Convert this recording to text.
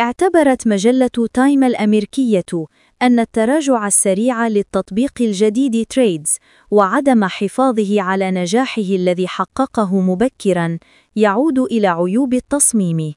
اعتبرت مجلة تايم الأمريكية أن التراجع السريع للتطبيق الجديد تريدز وعدم حفاظه على نجاحه الذي حققه مبكرا يعود إلى عيوب التصميم.